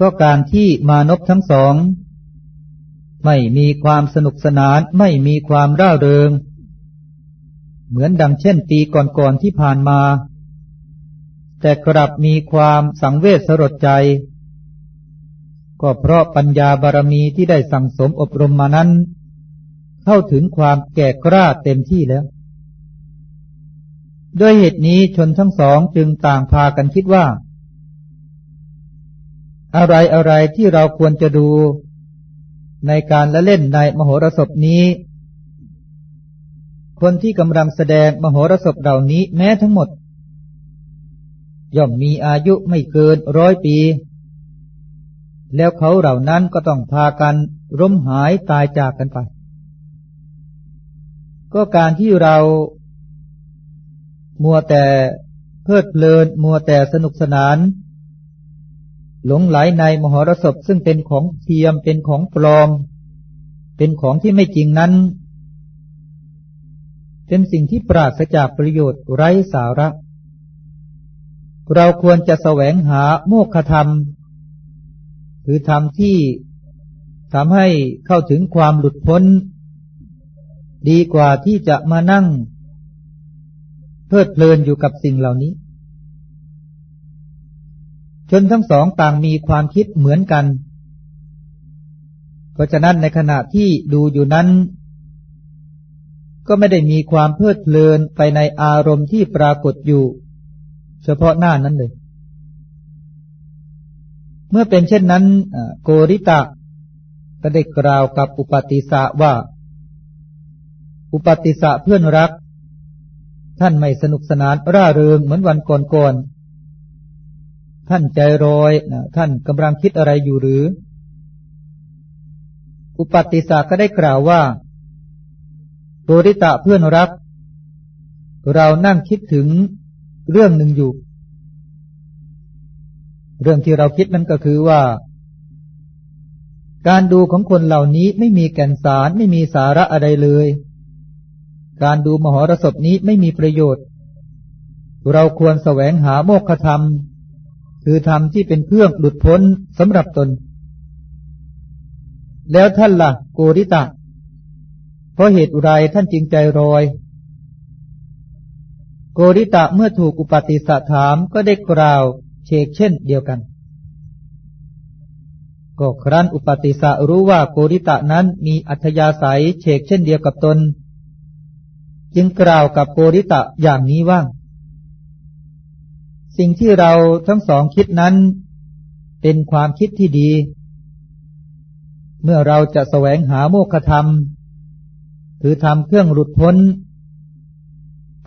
ก็การที่มานพทั้งสอง ไม่มีความสนุกสนานไม่มีความร่าเริง เหมือนดังเช่นปีก่อนๆที่ผ่านมา แต่กลับมีความสังเวชสลดใจ ก็เพราะปัญญาบารมีที่ได้สั่งสมอบรมมานั้น เข้าถึงความแก่กล้าเต็มที่แล้วด้วยเหตุนี้ชนทั้งสองจึงต่างพากันคิดว่า อะไรอะไรที่เราควรจะดูในการละเล่นในมโหรสพนี้ คนที่กำลังแสดงมโหรสพเหล่านี้แม้ทั้งหมด ย่อมมีอายุไม่เกินร้อยปี แล้วเขาเหล่านั้นก็ต้องพากันร่มหายตายจากกันไป ก็การที่เรา มัวแต่เพลิดเพลิน มัวแต่สนุกสนาน หลงไหลในมหรสพซึ่งเป็นของเทียมเป็นของปลอม เป็นของที่ไม่จริงนั้น เป็นสิ่งที่ปราศจากประโยชน์ไร้สาระ เราควรจะแสวงหาโมฆะธรรมคือธรรมที่ทำให้เข้าถึงความหลุดพ้น ดีกว่าที่จะมานั่ง เพลิดเพลินอยู่กับสิ่งเหล่านี้ ชนทั้งสองต่างมีความคิดเหมือนกัน เพราะฉะนั้นในขณะที่ดูอยู่นั้น ก็ไม่ได้มีความเพลิดเพลินไปในอารมณ์ที่ปรากฏอยู่ เฉพาะหน้านั้นเลย เมื่อเป็นเช่นนั้นโกริตะก็ได้กล่าวกับอุปติสะว่า อุปติสะเพื่อนรัก ท่านไม่สนุกสนานร่าเริงเหมือนวันก่อนๆ ท่านใจรอยนะท่านกำลังคิดอะไรอยู่หรือ อุปติสาก็ได้กล่าวว่าโรริตะเพื่อนรัก เรานั่งคิดถึงเรื่องหนึ่งอยู่ เรื่องที่เราคิดนั้นก็คือว่า การดูของคนเหล่านี้ไม่มีแก่นสารไม่มีสาระอะไรเลย การดูมหรสพนี้ไม่มีประโยชน์ เราควรแสวงหาโมกขธรรม คือธรรมที่เป็นเครื่องหลุดพ้นสำหรับตน แล้วท่านละ่ะโกริตะ เพราะเหตุไรท่านจริงใจรอย โกริตะเมื่อถูกอุปติสถามก็ได้กล่าวเชกเช่นเดียวกัน ก็ครั้นอุปติสะรู้ว่าโกริตะนั้นมีอัธยาศัยเชกเช่นเดียวกับตน จึงกล่าวกับโกริตะอย่างนี้ว่า สิ่งที่เราทั้งสองคิดนั้น เป็นความคิดที่ดี เมื่อเราจะแสวงหาโมฆะธรรม คือทำเครื่องหลุดพ้น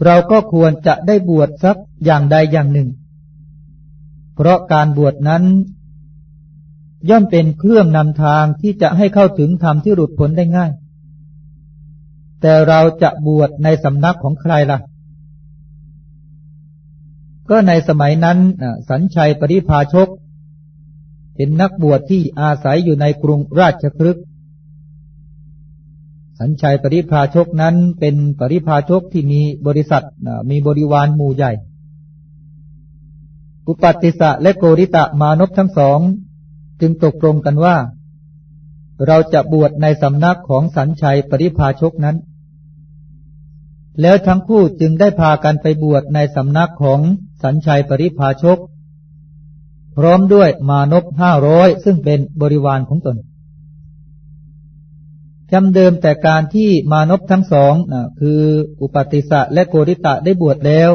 เราก็ควรจะได้บวชสักอย่างใดอย่างหนึ่ง เพราะการบวชนั้น ย่อมเป็นเครื่องนำทางที่จะให้เข้าถึงธรรมที่หลุดพ้นได้ง่าย แต่เราจะบวชในสำนักของใครล่ะ ก็ในสมัยนั้นสัญชัยปริพาชก เป็นนักบวชที่อาศัยอยู่ในกรุงราชครึกสัญชัยปริพาชกนั้นเป็นปริพาชกที่มีบริษัทมีบริวารหมู่ใหญ่ อุปติสะและโกริตะมานพทั้งสอง จึงตกลงกันว่า เราจะบวชในสำนักของสัญชัยปริพาชกนั้น แล้วทั้งคู่จึงได้พากันไปบวชในสำนักของสัญชัยปริภาชก พร้อมด้วยมานพห้าร้อยซึ่งเป็นบริวารของตนจำเดิมแต่การที่มานพทั้งสองคืออุปติสะและโกริตะได้บวชแล้ว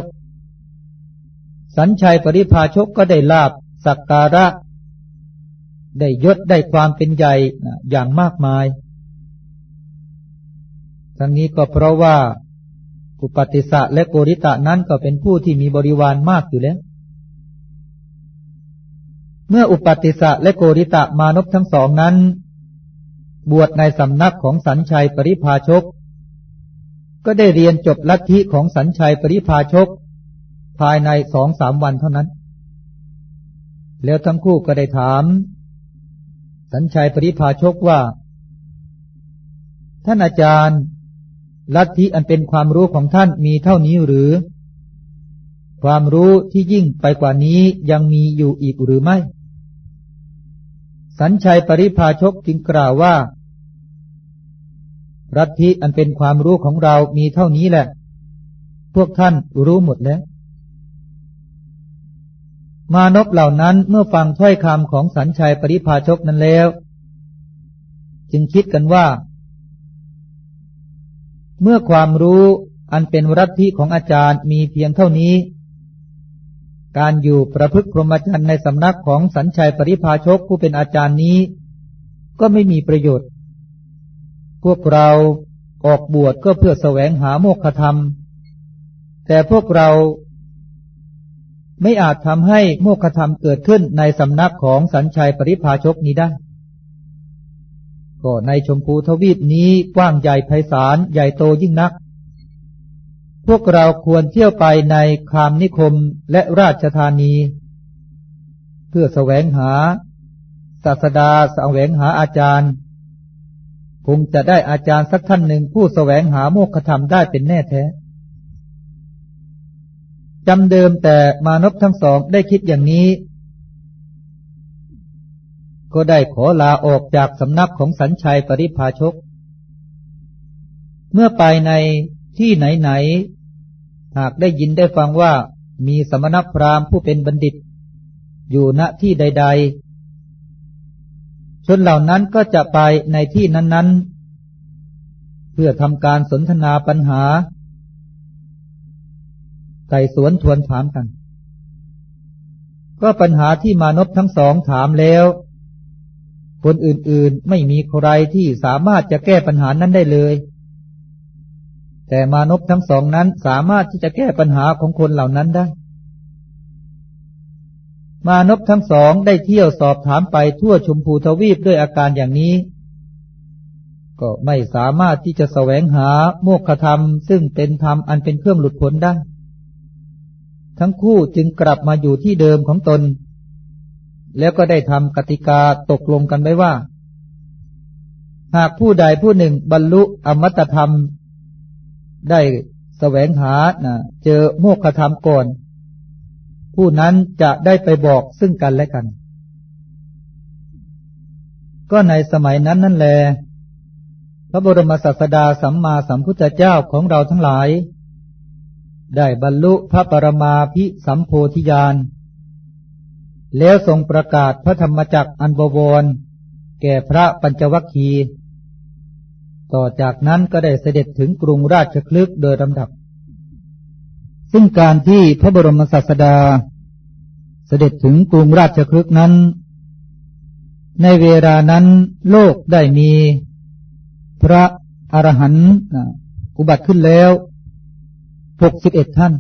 สัญชัยปริภาชกก็ได้ลาบสักการะ ได้ยศได้ความเป็นใหญ่อย่างมากมาย ทั้งนี้ก็เพราะว่า อุปติสะและโกริตะนั้นก็เป็นผู้ที่มีบริวารมากอยู่แล้ว เมื่ออุปติสะและโกริตะมานพทั้งสองนั้น บวชในสำนักของสัญชัยปริพาชก ก็ได้เรียนจบลัทธิของสัญชัยปริพาชก ภายในสองสามวันเท่านั้น แล้วทั้งคู่ก็ได้ถาม สัญชัยปริพาชกว่า ท่านอาจารย์ ลัทธิอันเป็นความรู้ของท่านมีเท่านี้หรือ ความรู้ที่ยิ่งไปกว่านี้ยังมีอยู่อีกหรือไม่ สัญชัยปริพาชกจึงกล่าวว่ารัฐิอันเป็นความรู้ของเรามีเท่านี้แหละ พวกท่านรู้หมดแล้ว มานพเหล่านั้นเมื่อฟังถ้อยคำของสัญชัยปริพาชกนั้นแล้ว จึงคิดกันว่า เมื่อความรู้อันเป็นรัฐิของอาจารย์มีเพียงเท่านี้ การอยู่ประพฤติพรหมจรรย์ในสำนักของสัญชัยปริพาชกผู้เป็นอาจารย์นี้ ก็ไม่มีประโยชน์ พวกเราออกบวชก็เพื่อแสวงหาโมกขธรรม แต่พวกเราไม่อาจทำให้โมกขธรรมเกิดขึ้นในสำนักของสัญชัยปริพาชกนี้ได้ ก็ในชมพูทวีปนี้กว้างใหญ่ไพศาลใหญ่โตยิ่งนัก พวกเราควรเที่ยวไปในคามนิคมและราชธานี เพื่อแสวงหาศาสดาแสวงหาอาจารย์ คงจะได้อาจารย์สักท่านหนึ่งผู้แสวงหาโมกขธรรมได้เป็นแน่แท้จำเดิมแต่มานพทั้งสองได้คิดอย่างนี้ ก็ได้ขอลาออกจากสำนักของสัญชัยปริพาชก เมื่อไปในที่ไหนๆ หากได้ยินได้ฟังว่ามีสมณพราหมณ์ผู้เป็นบัณฑิต อยู่ณที่ใด ๆ ชนเหล่านั้นก็จะไปในที่นั้นๆ เพื่อทำการสนทนาปัญหาไต่สวนทวนถามกัน ก็ปัญหาที่มานพทั้งสองถามแล้ว คนอื่นๆไม่มีใครที่สามารถจะแก้ปัญหานั้นได้เลย แต่มานพทั้งสองนั้นสามารถที่จะแก้ปัญหาของคนเหล่านั้นได้ มานพทั้งสองได้เที่ยวสอบถามไปทั่วชมพูทวีปด้วยอาการอย่างนี้ ก็ไม่สามารถที่จะแสวงหาโมกขธรรม ซึ่งเป็นธรรมอันเป็นเครื่องหลุดพ้นได้ ทั้งคู่จึงกลับมาอยู่ที่เดิมของตน แล้วก็ได้ทำกติกาตกลงกันไว้ว่า หากผู้ใดผู้หนึ่งบรรลุอมตะธรรม ได้แสวงหาเจอโมกขธรรมก่อน ผู้นั้นจะได้ไปบอกซึ่งกันและกัน ก็ในสมัยนั้นนั่นแลพระบรมศาสดาสัมมาสัมพุทธเจ้าของเราทั้งหลาย ได้บรรลุพระปรมาภิสัมโพธิญาณ แล้วทรงประกาศพระธรรมจักรอันบวร แก่พระปัญจวัคคี ต่อจากนั้นก็ได้เสด็จถึงกรุงราชคลึกโดยลำดับ ซึ่งการที่พระบรมศาสดา เสด็จถึงกรุงราชคลึกนั้น ในเวลานั้นโลกได้มี พระอรหันต์อุบัติขึ้นแล้วหกสิบเอ็ดท่าน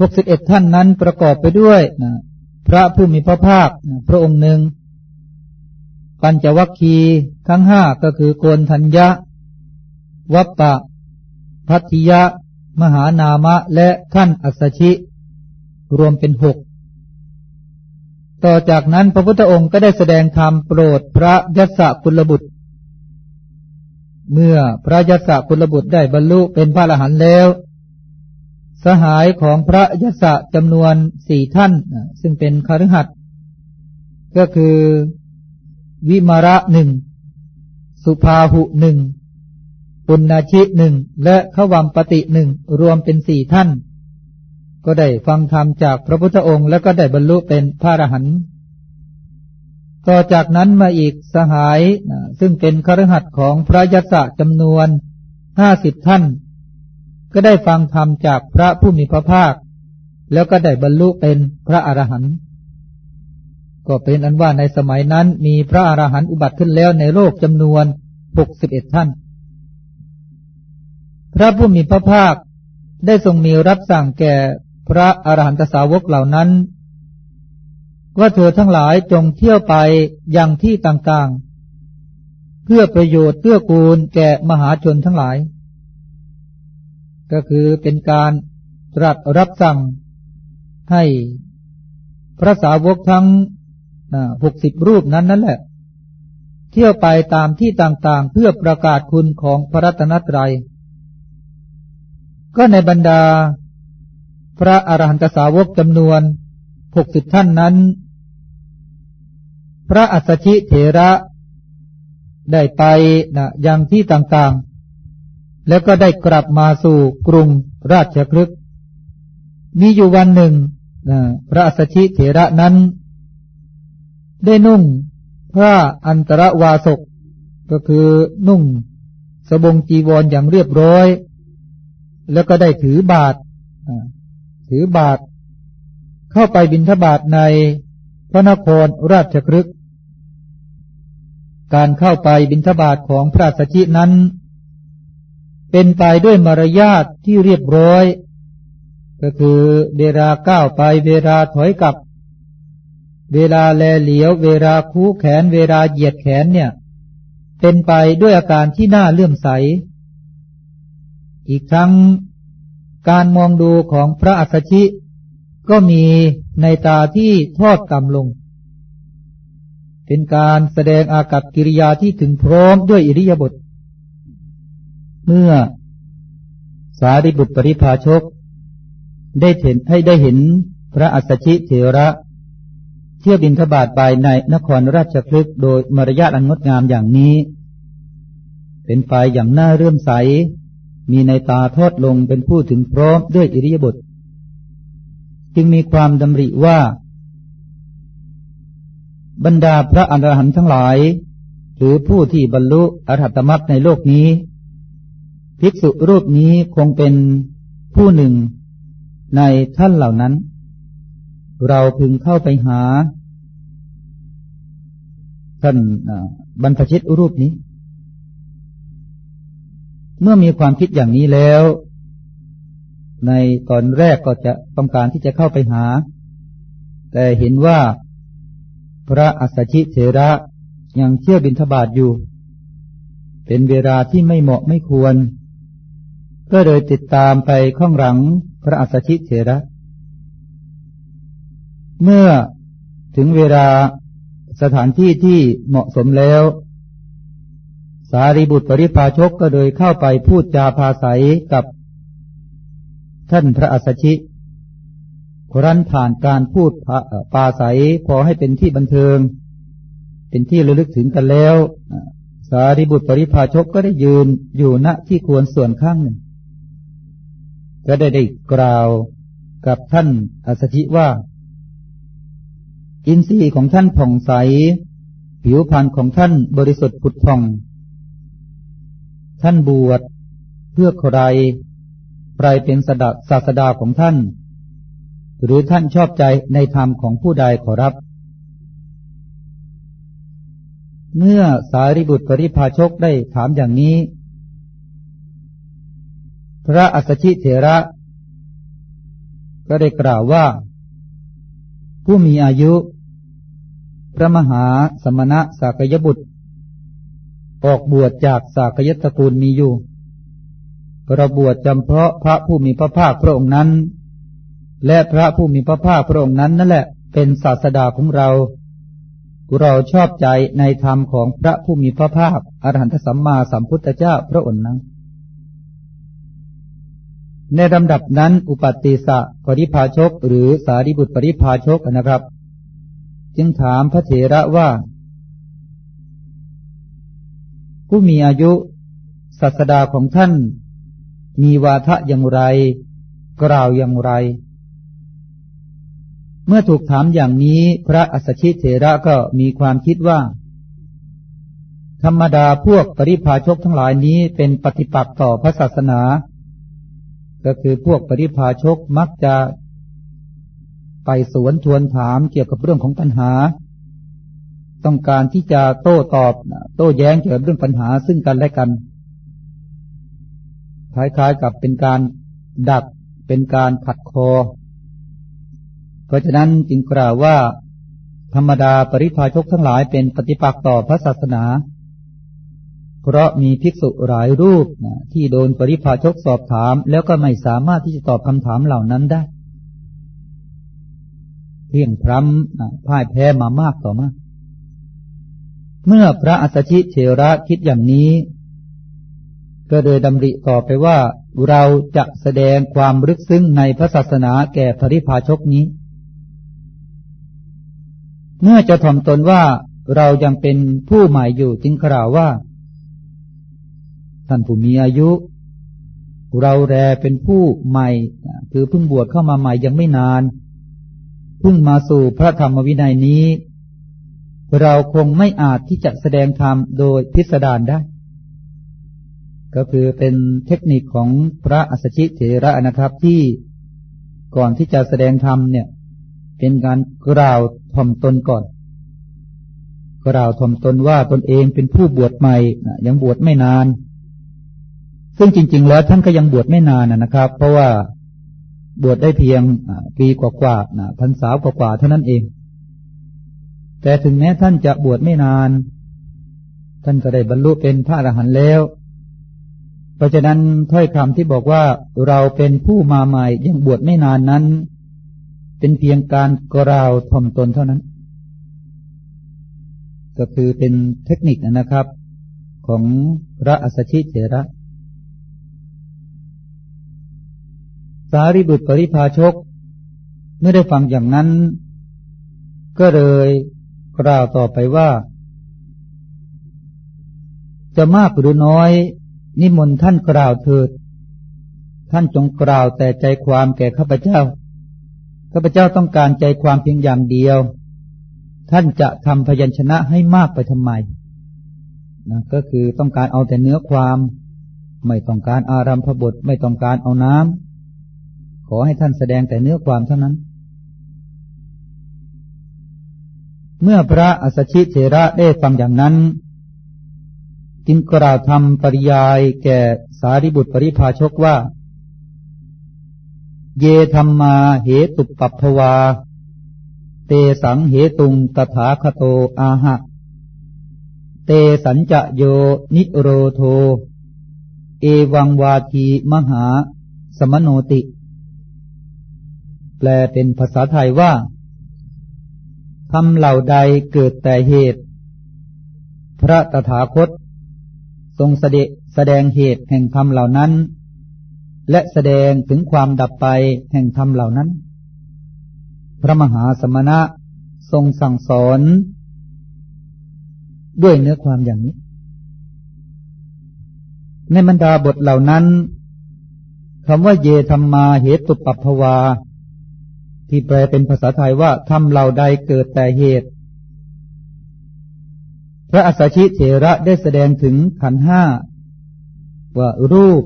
หกสิบเอ็ดท่านนั้นประกอบไปด้วยนะพระผู้มีพระภาคนะพระองค์หนึ่ง ปัญจวัคคีทั้งห้าก็คือโกนธัญญะ วัปปะ พัทธิยะ มหานามะ และท่านอัสชิ รวมเป็นหกต่อจากนั้นพระพุทธองค์ก็ได้แสดงธรรมโปรดพระยศกุลบุตร เมื่อพระยศกุลบุตรได้บรรลุเป็นพระอรหันต์แล้ว สหายของพระยศจำนวนสี่ท่าน ซึ่งเป็นคารหัดก็คือวิมาระหนึ่ง สุภาหุหนึ่งปุณณชิหนึ่ง และขวัมปติหนึ่ง รวมเป็นสี่ท่าน ก็ได้ฟังธรรมจากพระพุทธองค์ แล้วก็ได้บรรลุเป็นพระอรหันต์ต่อจากนั้นมาอีกสหายซึ่งเป็นครหัสของพระยศจำนวนห้าสิบท่าน ก็ได้ฟังธรรมจากพระผู้มีพระภาค แล้วก็ได้บรรลุเป็นพระอรหันต์ก็เป็นอันว่าในสมัยนั้นมีพระอรหันต์อุบัติขึ้นแล้วในโลกจำนวนหกสิบเอ็ดท่าน พระผู้มีพระภาคได้ทรงมีรับสั่งแก่พระอรหันตสาวกเหล่านั้น ว่าเธอทั้งหลายจงเที่ยวไปยังที่ต่างๆ เพื่อประโยชน์เพื่อกูลแก่มหาชนทั้งหลาย ก็คือเป็นการตรัสรับสั่งให้พระสาวกทั้งหกสิบรูปนั้นนั่นแหละ เที่ยวไปตามที่ต่างๆ เพื่อประกาศคุณของพระรัตนตรัย ก็ในบรรดา พระอรหันตสาวกจำนวนหกสิบท่านนั้น พระอัสสชิเถระได้ไปนะยังที่ต่างๆ แล้วก็ได้กลับมาสู่กรุงราชคลึกมีอยู่วันหนึ่งพระอัสชิเถระนั้น ได้นุ่งพระอันตรวาสก ก็คือนุ่ง สบงจีวรออย่างเรียบร้อย แล้วก็ได้ถือบาทถือบาท เข้าไปบิณฑบาตในพระนครราชครึก การเข้าไปบิณฑบาตของพระสัชินั้น เป็นไปด้วยมารยาทที่เรียบร้อย ก็คือเวลาก้าวไปเวลาถอยกลับ เวลาแลเหลียว เวลาคู่แขน เวลาเหยียดแขนเนี่ย เป็นไปด้วยอาการที่น่าเลื่อมใส อีกทั้งการมองดูของพระอัสชิ ก็มีในตาที่ทอดกำลง เป็นการแสดงอากับกิริยาที่ถึงพร้อมด้วยอิริยาบถ เมื่อสารีบุตรปริภาชก ได้เห็นให้ได้เห็นพระอัสชิเถระเที่ยวบินทบาทไปในนครราชคลึกโดยมารยาทอันงดงามอย่างนี้ เป็นไปอย่างน่าเรื่มใส มีในตาทอดลงเป็นผู้ถึงพร้อมด้วยอิริยาบถจึงมีความดำริว่า บรรดาพระอรหันต์ทั้งหลาย หรือผู้ที่บรรลุอรหัตมรรคในโลกนี้ ภิกษุรูปนี้คงเป็นผู้หนึ่งในท่านเหล่านั้น เราพึงเข้าไปหา ท่านบรรพชิตรูปนี้ เมื่อมีความคิดอย่างนี้แล้ว ในตอนแรกก็จะต้องการที่จะเข้าไปหา แต่เห็นว่าพระอัสสชิเถระยังเชื่อบินทบาทอยู่ เป็นเวลาที่ไม่เหมาะไม่ควร ก็เลยติดตามไปข้องหลังพระอัสสชิเถระ เมื่อถึงเวลาสถานที่ที่เหมาะสมแล้ว สารีบุตรปริพาชกก็เลยเข้าไปพูดจาภาษยกับท่านพระอัสชิครั้นผ่านการพูดปาศัยพอให้เป็นที่บันเทิง เป็นที่ระลึกถึงกันแล้ว สารีบุตรปริพาชกก็ได้ยืนอยู่ณที่ควรส่วนข้างหนึ่ง ก็ได้ได้กล่าวกับท่านอัสชิว่า อินทรีย์ของท่านผ่องใส ผิวพรรณของท่านบริสุทธิ์ผุดผ่อง ท่านบวชเพื่อใครใครเป็นสดาศาสดาของท่าน หรือท่านชอบใจในธรรมของผู้ใดขอรับ เมื่อสารีบุตรปริพาชกได้ถามอย่างนี้ พระอัสสชิเถระ ก็ได้กล่าวว่า ผู้มีอายุ พระมหาสมณะสากยบุตร ออกบวชจากสากยตระกูลมีอยู่กระบวชจำเพาะพระผู้มีพระภาคพระองค์นั้น และพระผู้มีพระภาคพระองค์นั้นนั่นแหละเป็นศาสดาของเราเราชอบใจในธรรมของพระผู้มีพระภาคอรหันตสัมมาสัมพุทธเจ้าพระองค์นั้น ในลำดับนั้นอุปติสะปริภาชกหรือสารีบุตรปริภาชกนะครับ จึงถามพระเถระว่า ผู้มีอายุศาสดาของท่าน มีวาทะอย่างไร กล่าวอย่างไร เมื่อถูกถามอย่างนี้พระอัสชิเถระก็มีความคิดว่า ธรรมดาพวกปริภาชกทั้งหลายนี้เป็นปฏิปักษ์ต่อพระศาสนา ก็คือพวกปริพาชกมักจะไปสวนทวนถามเกี่ยวกับเรื่องของปัญหา ต้องการที่จะโต้ตอบ โต้แย้งเกี่ยวกับเรื่องปัญหาซึ่งกันและกันคล้ายๆกับเป็นการดักเป็นการขัดคอ เพราะฉะนั้นจึงกล่าวว่า ธรรมดาปริพาชกทั้งหลายเป็นปฏิปักษ์ต่อพระศาสนา เพราะมีภิกษุหลายรูปนะที่โดนปริพาชกสอบถาม แล้วก็ไม่สามารถที่จะตอบคำถามเหล่านั้นได้เพียงพร้ำพ่ายแพ้มามากต่อมากเมื่อพระอัสชิเชระคิดอย่างนี้ ก็เลยดำริต่อไปว่า เราจะแสดงความลึกซึ้งในพระศาสนาแก่ปริพาชกนี้ เมื่อจะถ่อมตนว่าเรายังเป็นผู้ใหม่อยู่จึงกล่าวว่า ท่านผู้มีอายุ เราแรเป็นผู้ใหม่ คือเพิ่งบวชเข้ามาใหม่ยังไม่นาน เพิ่งมาสู่พระธรรมวินัยนี้ เราคงไม่อาจที่จะแสดงธรรมโดยพิสดารได้ ก็คือเป็นเทคนิคของพระอัสชิเถระนะครับที่ก่อนที่จะแสดงธรรมเนี่ย เป็นการกล่าวถ่อมตนก่อนกล่าวถ่อมตนว่าตนเองเป็นผู้บวชใหม่ยังบวชไม่นาน ซึ่งจริง ๆ แล้วท่านก็ยังบวชไม่นานนะครับ เพราะว่าบวชได้เพียงปีกว่าๆพรรษากว่าๆเท่านั้นเอง แต่ถึงแม้ท่านจะบวชไม่นาน ท่านก็ได้บรรลุเป็นพระอรหันต์แล้ว เพราะฉะนั้นถ้อยคำที่บอกว่าเราเป็นผู้มาใหม่ยังบวชไม่นานนั้น เป็นเพียงการกล่าวถ่อมตนเท่านั้น ก็คือเป็นเทคนิคนะครับ ของพระอัสสชิเถระ สารีบุตรปริพาชก เมื่อได้ฟังอย่างนั้น ก็เลยกล่าวต่อไปว่า จะมากหรือน้อย นิมนต์ท่านกล่าวเถิด ท่านจงกล่าวแต่ใจความแก่ข้าพเจ้าข้าพเจ้าต้องการใจความเพียงอย่างเดียว ท่านจะทำพยัญชนะให้มากไปทำไมนะก็คือต้องการเอาแต่เนื้อความ ไม่ต้องการอารัมพบท ไม่ต้องการเอาน้ำ ขอให้ท่านแสดงแต่เนื้อความเท่านั้น เมื่อพระอัสชิเถระได้ฟังอย่างนั้น จึงกล่าวทำปริยายแก่สารีบุตรปริภาชกว่า เยธรรมาเหตุปัปภวา เตสังเหตุงตถาคโตอาหะ เตสัญจะโยนิโรโท เอวังวาทีมหา สมโนติ แปลเป็นภาษาไทยว่าทำเหล่าใดเกิดแต่เหตุ พระตถาคต ทรงแสดแสดงเหตุแห่งธรรมเหล่านั้น และแสดงถึงความดับไปแห่งธรรมเหล่านั้น พระมหาสมณะทรงสั่งสอน ด้วยเนื้อความอย่างนี้ ในบรรดาบทเหล่านั้นคำว่าเยธรรมาเหตุปัปภวา ที่แปลเป็นภาษาไทยว่าทำเหล่าใดเกิดแต่เหตุ พระอัสสชิเถระได้แสดงถึงขันห้าว่ารูป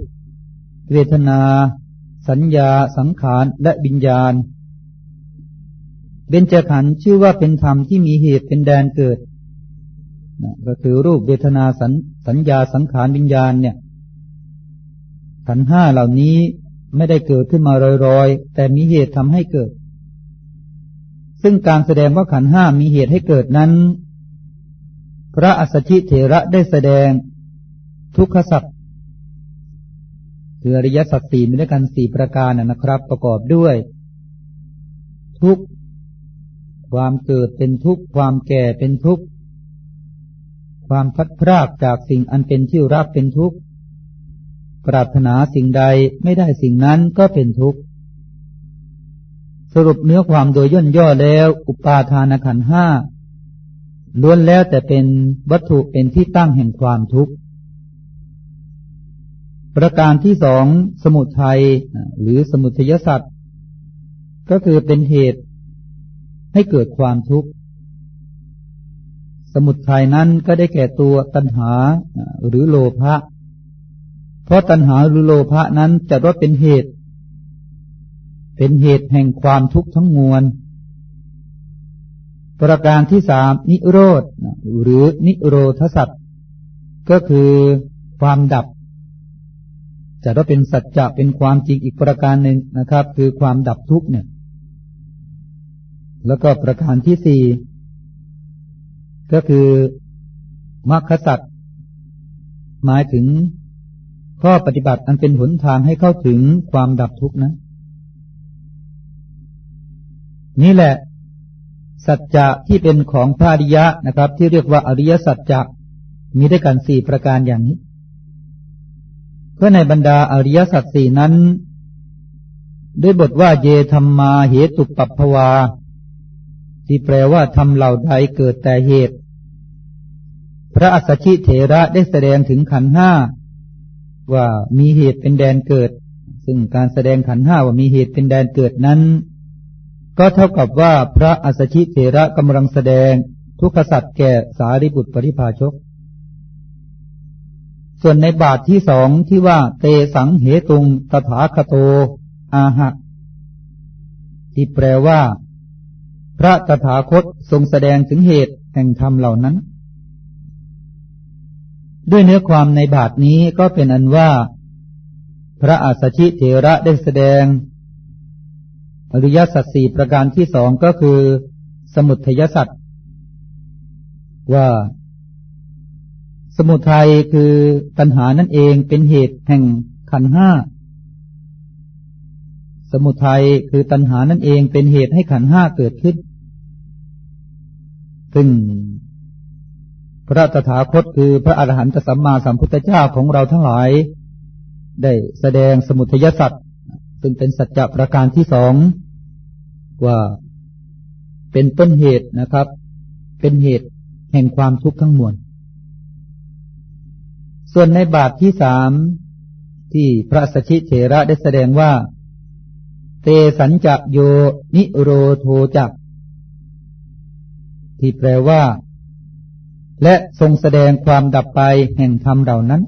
เวทนา สัญญา สังขาร และบิญญาณ เบญจขันธ์ชื่อว่าเป็นธรรมที่มีเหตุเป็นแดนเกิด ก็คือรูปเวทนาสัญสญญาสังขารบิญญาณเนี่ย ขันห้าเหล่านี้ไม่ได้เกิดขึ้นมาลอยๆ แต่มีเหตุทำให้เกิด ซึ่งการแสดงว่าขันห้ามีเหตุให้เกิดนั้น พระอัสสชิเถระได้แสดงทุกขสัตว์คืออริยสัจสี่มีด้วยกันสี่ประการนะครับ ประกอบด้วย ทุกความเกิดเป็นทุกความแก่เป็นทุกความพัดพรากจากสิ่งอันเป็นที่รักเป็นทุกข์ปรารถนาสิ่งใดไม่ได้สิ่งนั้นก็เป็นทุกข์ สรุปเนื้อความโดยย่นย่อแล้ว อุปาทานขันห้าล้วนแล้วแต่เป็นวัตถุเป็นที่ตั้งแห่งความทุกข์ ประการที่สองสมุทัยหรือสมุทยสัตว์ก็คือเป็นเหตุให้เกิดความทุกข์ สมุทัยนั้นก็ได้แก่ตัวตัณหาหรือโลภะเพราะตัณหาหรือโลภะนั้นจะว่าเป็นเหตุ เป็นเหตุแห่งความทุกข์ทั้งมวล ประการที่สามนิโรธหรือนิโรธสัตว์ก็คือความดับจะว่าเป็นสัจจะเป็นความจริงอีกประการหนึ่งนะครับ คือความดับทุกข์เนี่ย แล้วก็ประการที่สี่ก็คือมรรคสัตว์หมายถึงข้อปฏิบัติอันเป็นหนทางให้เข้าถึงความดับทุกข์นะ นี่แหละ สัจจะที่เป็นของพระอริยะนะครับ ที่เรียกว่าอริยสัจจะมีด้วยกันสี่ประการอย่างนี้เพื่อในบรรดาอริยสัจสี่นั้น ด้วยบทว่าเยธรรมาเหตุปัปภวา ที่แปลว่าทำเหล่าใดเกิดแต่เหตุ พระอัสสชิเถระได้แสดงถึงขันห้าว่ามีเหตุเป็นแดนเกิด ซึ่งการแสดงขันห้าว่ามีเหตุเป็นแดนเกิดนั้น ก็เท่ากับว่าพระอัสชิเถระกำลังแสดงทุกขสัตว์แก่สารีบุตรปริภาชก ส่วนในบาทที่สองที่ว่าเตสังเหตุงตถาคโต อาหะ ที่แปลว่า พระตถาคตทรงแสดงถึงเหตุแห่งธรรมเหล่านั้น ด้วยเนื้อความในบาทนี้ก็เป็นอันว่า พระอาสชิเถระได้แสดง อริยสัจสี่ประการที่สองก็คือ สมุทัยสัจว่า สมุทัยคือตัณหานั่นเองเป็นเหตุแห่งขันห้าสมุทัยคือตัณหานั่นเองเป็นเหตุให้ขันห้าเกิดขึ้น ซึ่งพระตถาคตคือพระอรหันตสัมมาสัมพุทธเจ้าของเราทั้งหลาย ได้แสดงสมุทัยสัตว์ซึ่งเป็นสัจจะประการที่สอง ว่าเป็นต้นเหตุนะครับ เป็นเหตุแห่งความทุกข์ทั้งมวล ส่วนในบาทที่สามที่พระสชิเถระได้แสดงว่า เตสัญจะโยนิโรโทจัก ที่แปลว่า และทรงแสดงความดับไปแห่งธรรมเหล่านั้น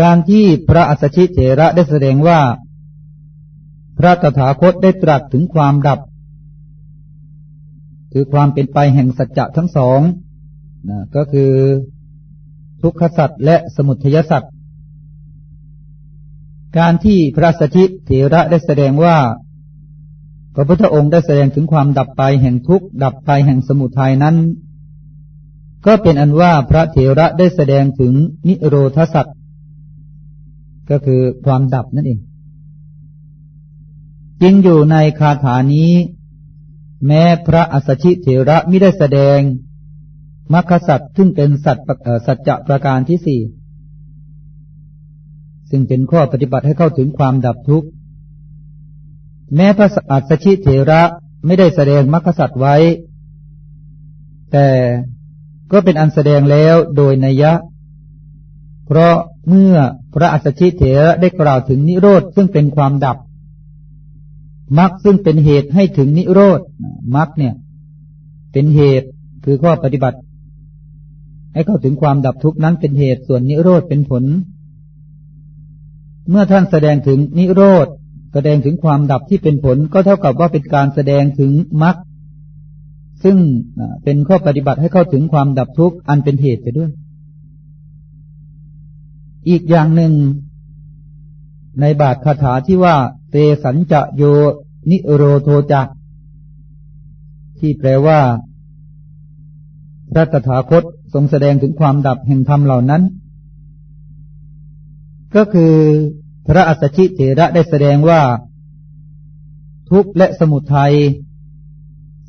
การที่พระอัสชิเถระได้แสดงว่า พระตถาคตได้ตรัสถึงความดับ คือความเป็นไปแห่งสัจจะทั้งสองนะก็คือทุกขสัจและสมุทัยสัจการที่พระสัชิเถระได้แสดงว่า พระพุทธองค์ได้แสดงถึงความดับไปแห่งทุกข์ดับไปแห่งสมุทัยนั้น ก็เป็นอันว่าพระเถระได้แสดงถึงนิโรธสัตก็คือความดับนั่นเอง จริงอยู่ในคาถานี้ แม้พระอัสชิเถระไม่ได้แสดงมรรคสัตว์ซึ่งเป็นสัตว์สัจจะประการที่สี่ซึ่งเป็นข้อปฏิบัติให้เข้าถึงความดับทุกข์ แม้พระอัสชิเถระไม่ได้แสดงมรรคสัตว์ไว้ แต่ก็เป็นอันแสดงแล้วโดยนัยยะ เพราะเมื่อพระอัสชิเถระได้กล่าวถึงนิโรธซึ่งเป็นความดับ มรรคซึ่งเป็นเหตุให้ถึงนิโรธมรรคเนี่ย เป็นเหตุคือข้อปฏิบัติ ให้เข้าถึงความดับทุกข์นั้นเป็นเหตุส่วนนิโรธเป็นผล เมื่อท่านแสดงถึงนิโรธแสดงถึงความดับที่เป็นผลก็เท่ากับว่าเป็นการแสดงถึงมรรคซึ่งเป็นข้อปฏิบัติให้เข้าถึงความดับทุกข์อันเป็นเหตุไปด้วย อีกอย่างหนึ่งในบาทคาถาที่ว่า เตสัญจะโยนิโรโทจักที่แปลว่า พระตถาคตทรงแสดงถึงความดับแห่งธรรมเหล่านั้น ก็คือพระอัสสชิเถระได้แสดงว่า ทุกข์และสมุทัย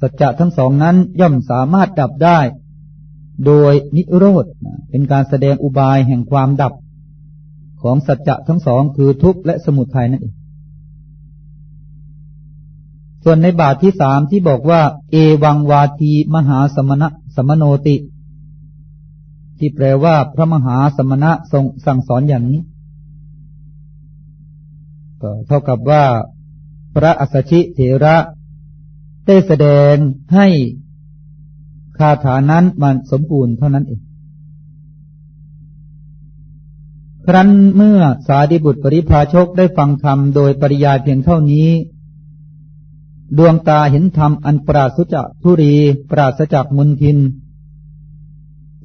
สัจจะทั้งสองนั้นย่อมสามารถดับได้ โดยนิโรธเป็นการแสดงอุบายแห่งความดับ ของสัจจะทั้งสองคือทุกข์และสมุทัยนั่นเอง ส่วนในบาทที่สามที่บอกว่า เอวังวาทีมหาสมณะสมโนติ ที่แปลว่าพระมหาสมณะทรงสั่งสอนอย่างนี้ ก็เท่ากับว่า พระอัสชิเถระได้แสดงให้คาถานั้นมันสมบูรณ์เท่านั้นเอง ครั้นเมื่อสาธิบุตรปริพาชกได้ฟังธรรมโดยปริยายเพียงเท่านี้ ดวงตาเห็นธรรมอันปราศจากทุรี ปราศจากมุนทิน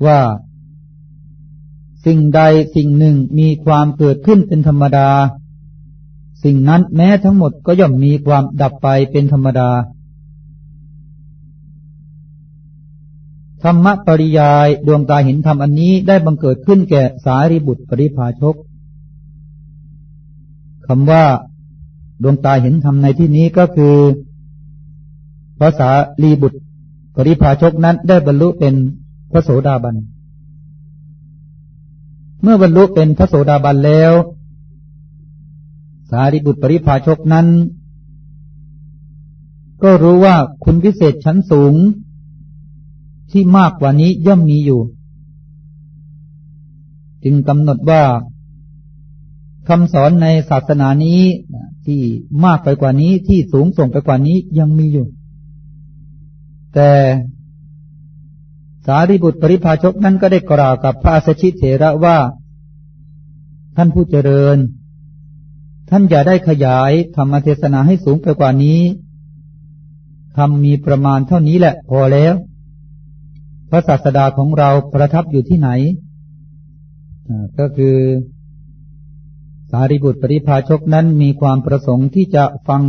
ว่า สิ่งใดสิ่งหนึ่งมีความเกิดขึ้นเป็นธรรมดา สิ่งนั้นแม้ทั้งหมดก็ย่อมมีความดับไปเป็นธรรมดา ธรรมปริยายดวงตาเห็นธรรมอันนี้ได้บังเกิดขึ้นแก่สารีบุตรปริภาชกคำว่าดวงตาเห็นธรรมในที่นี้ก็คือ ภาษาลีบุตรปริภาชกนั้นได้บรรลุเป็นพระโสดาบัน เมื่อบรรลุเป็นพระโสดาบันแล้ว สารีบุตรปริภาชกนั้น ก็รู้ว่าคุณพิเศษชั้นสูง ที่มากกว่านี้ย่อมมีอยู่ จึงกำหนดว่าคำสอนในศาสนานี้ที่มากไปกว่านี้ที่สูงส่งไปกว่านี้ยังมีอยู่ แต่สารีบุตรปริพาชกนั้นก็ได้กล่าวกับพระสัชชิเถระว่า ท่านผู้เจริญ ท่านอย่าได้ขยายธรรมเทศนาให้สูงไปกว่านี้ทำมีประมาณเท่านี้แหละพอแล้ว พระศาสดาของเราประทับอยู่ที่ไหน ก็คือ สารีบุตรปริพาชกนั้นมีความประสงค์ที่จะฟัง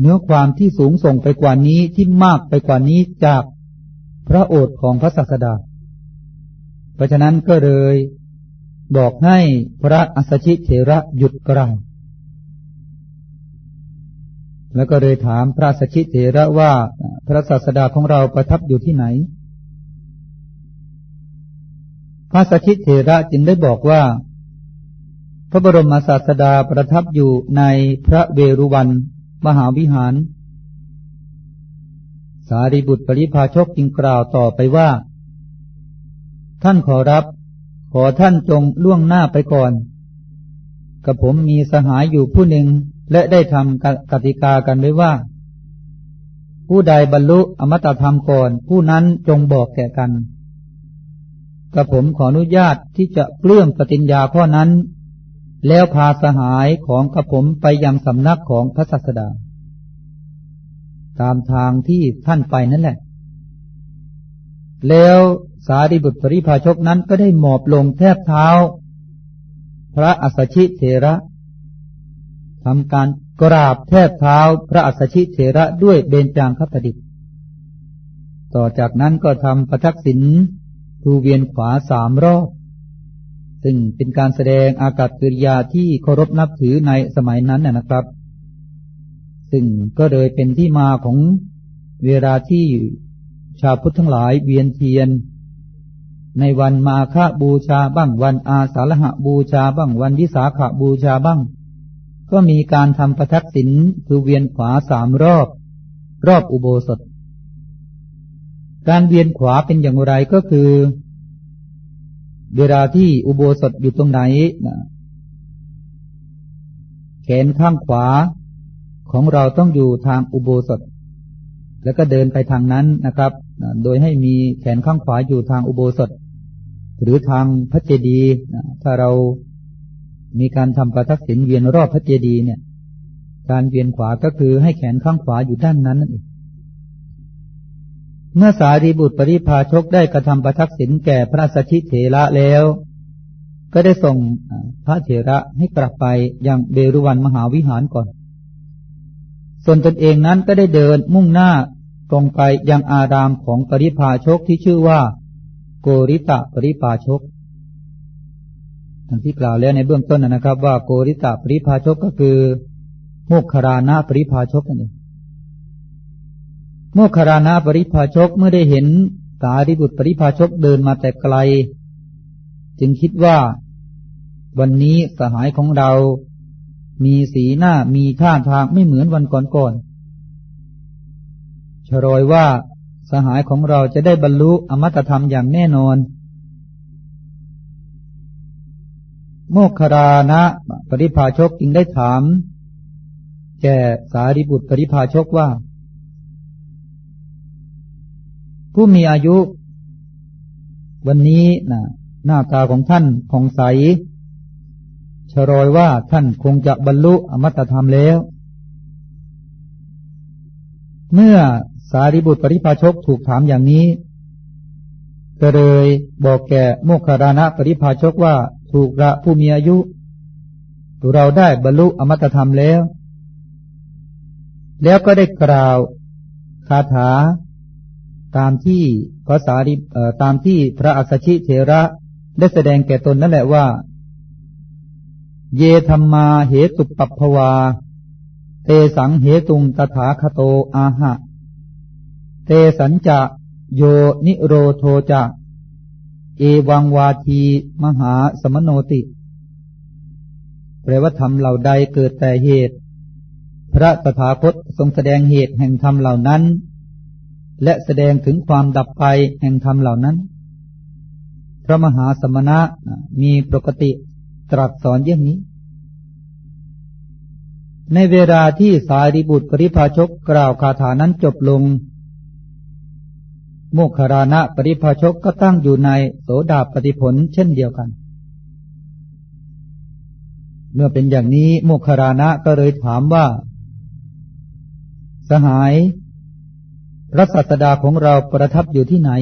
เนื้อความที่สูงส่งไปกว่านี้ที่มากไปกว่านี้จากพระโอษฐ์ของพระศาสดา เพราะฉะนั้นก็เลยบอกให้พระอัสชิเถระหยุดกล่าวแล้วก็เลยถามพระสัชิเถระว่าพระศาสดาของเราประทับอยู่ที่ไหน พระสัชิเถระจึงได้บอกว่า พระบรมศาสดาประทับอยู่ในพระเวรุวัน มหาวิหาร สารีบุตรปริพาชกจึงกล่าวต่อไปว่า ท่านขอรับ ขอท่านจงล่วงหน้าไปก่อนกับผมมีสหายอยู่ผู้หนึ่งและได้ทำกติกากันไว้ว่า ผู้ใดบรรลุอมตะธรรมก่อนผู้นั้นจงบอกแก่กันกระผมขออนุญาตที่จะเปลื้องปฏิญญาข้อนั้น แล้วพาสหายของกระผมไปยังสำนักของพระศาสดา ตามทางที่ท่านไปนั่นแหละ แล้วสารีบุตรปริภาชกนั้นก็ได้หมอบลงแทบเท้า พระอัสชิเถระทำการกราบแทบเท้าพระอัสชิเถระด้วยเบญจางคประดิษฐ์ต่อจากนั้นก็ทำประทักษิณทูเวียนขวาสามรอบ ซึ่งเป็นการแสดงอากาศกิริยาที่เคารพนับถือในสมัยนั้นนะครับ ซึ่งก็เลยเป็นที่มาของเวลาที่ชาวพุทธทั้งหลายเวียนเทียน ในวันมาฆบูชาบ้างวันอาสาฬหบูชาบ้างวันวิสาขบูชาบ้าง ก็มีการทำประทักษิณคือเวียนขวาสามรอบ รอบอุโบสถ การเวียนขวาเป็นอย่างไรก็คือ เวลาที่อุโบสถอยู่ตรงไหนแขนข้างขวาของเราต้องอยู่ทางอุโบสถ แล้วก็เดินไปทางนั้นนะครับโดยให้มีแขนข้างขวาอยู่ทางอุโบสถ หรือทางพระเจดีย์ถ้าเรามีการทำประทักษิณเวียนรอบพระเจดีย์เนี่ย การเวียนขวาก็คือให้แขนข้างขวาอยู่ด้านนั้นนั่นเอง เมื่อสารีบุตรปริพาชกได้กระทำประทักษิณแก่พระสัชิเถระแล้ว ก็ได้ส่งพระเถระให้กลับไปยังเบรุวันมหาวิหารก่อน ส่วนตนเองนั้นก็ได้เดินมุ่งหน้าตรงไปยังอารามของปริพาชกที่ชื่อว่า โกริตะปริพาชกทังที่กล่าวแล้วในเบื้องต้นนะครับ ว่าโกริตาปริพาชกก็คือโมคคารานะปริพาชกนั่นเอง โมคคารานะปริพาชกเมื่อได้เห็นสารีบุตรปริพาชกเดินมาแต่ไกล จึงคิดว่า วันนี้สหายของเรา มีสีหน้ามีท่าทางไม่เหมือนวันก่อนๆชรอยว่าสหายของเราจะได้บรรลุอมตะธรรมอย่างแน่นอน โมคคารานะปริพาชกจึงได้ถาม แก่สารีบุตรปริพาชกว่า ผู้มีอายุ วันนี้นะหน้าตาของท่านผ่องใสชรอยว่าท่านคงจะบรรลุอมตะธรรมแล้ว เมื่อสารีบุตรปริพาชกถูกถามอย่างนี้ ก็เลยบอกแก่โมคคารานะปริพาชกว่าถูกระผู้มีอายุเราได้บรรลุอมตะธรรมแล้ว แล้วก็ได้กล่าวคาถา ตามที่พระสารีตามที่พระอัสชิเถระได้แสดงแก่ตนนั่นแหละว่า เยธรรมาเหตุปัปภวา เตสังเหตุงตถาคโตอาหะ เตสัญจะโยนิโรโทจะ เอวังวาทีมหาสมโนติ แปลว่าธรรมเหล่าใดเกิดแต่เหตุ พระตถาคตทรงแสดงเหตุแห่งธรรมเหล่านั้น และแสดงถึงความดับไปแห่งธรรมเหล่านั้น พระมหาสมณะมีปกติตรัสสอนเยี่ยงนี้ ในเวลาที่สายริบุตรปริพาชกกล่าวคาถานั้นจบลง โมคคารานะปริพาชกก็ตั้งอยู่ในโสดาปฏิผลเช่นเดียวกัน เมื่อเป็นอย่างนี้โมคคารานะก็เลยถามว่า สหาย พระสัสดาของเราประทับอยู่ที่ไหน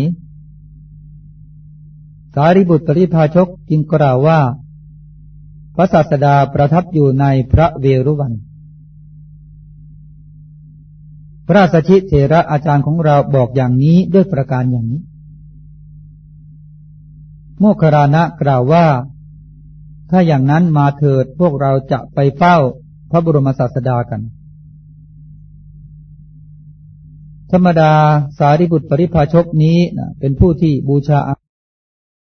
สารีบุตรปริพาชกจึงกล่าวว่า พระสัสดาประทับอยู่ในพระเวรุวัน พระสัชิเถระอาจารย์ของเราบอกอย่างนี้ด้วยประการอย่างนี้ โมคคารานะกล่าวว่า ถ้าอย่างนั้นมาเถิดพวกเราจะไปเฝ้าพระบรมศาสดากัน ธรรมดาสารีบุตรปริภาชกนี้เป็นผู้ที่บูชา